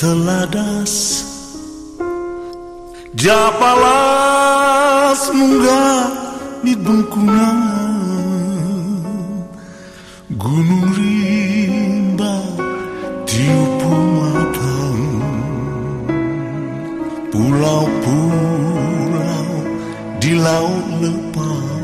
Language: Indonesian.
teladas. Japalas munggah di bengkungan. Gunung rimba tiupu matang Pulau-pulau di laut lepas.